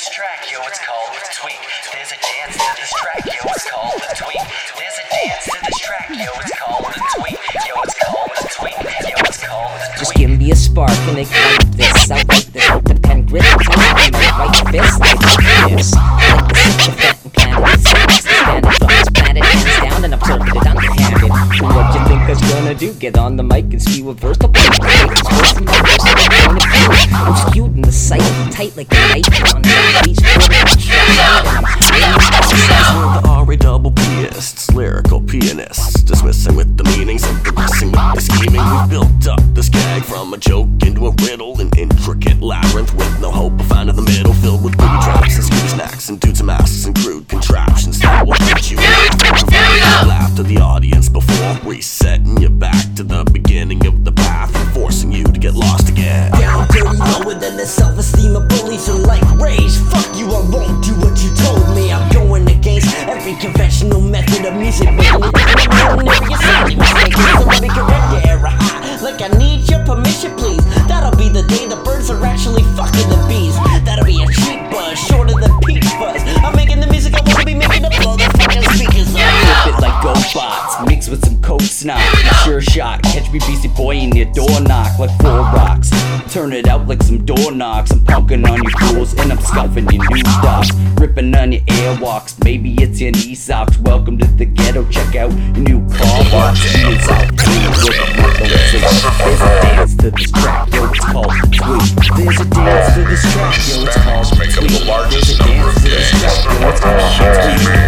this track, yo, it's called the tweak. There's a dance to this track, yo, it's called the tweak. There's a dance to this track, yo, it's called the tweak. Yo, it's called the tweak. Yo, it's called the Just tweak. give me a spark and ignite this. I write this with the pen grip on my right fist like this. Like the and planet. The Spanish planet hands down and absorbed it underhanded. What you think I'm gonna do? Get on the mic and spew a verse to tight like a knife on the beach. We're the R.A. double Piists, lyrical pianists, dismissing with the meanings and progressing with the scheming. We built up this gag from a joke into a riddle, an intricate labyrinth with no hope of finding the middle, filled with booby traps and scooby snacks and dudes and masks and crude contraptions that will put you in laugh to the audience before resetting you back to the beginning of the path and forcing you to get lost again. down dirty lower than the self-esteem snot. Sure shot, catch me beastie boy in your door knock like four rocks. Turn it out like some door knocks. I'm punking on your fools and I'm scuffing your new docs. Ripping on your airwalks, maybe it's your knee socks. Welcome to the ghetto, check out your new car box. She is out There's a dance to this track, yo, it's called Tweet. There's a dance to this track, yo, it's called Tweet. There's a dance to this track, yo, it's called Tweet.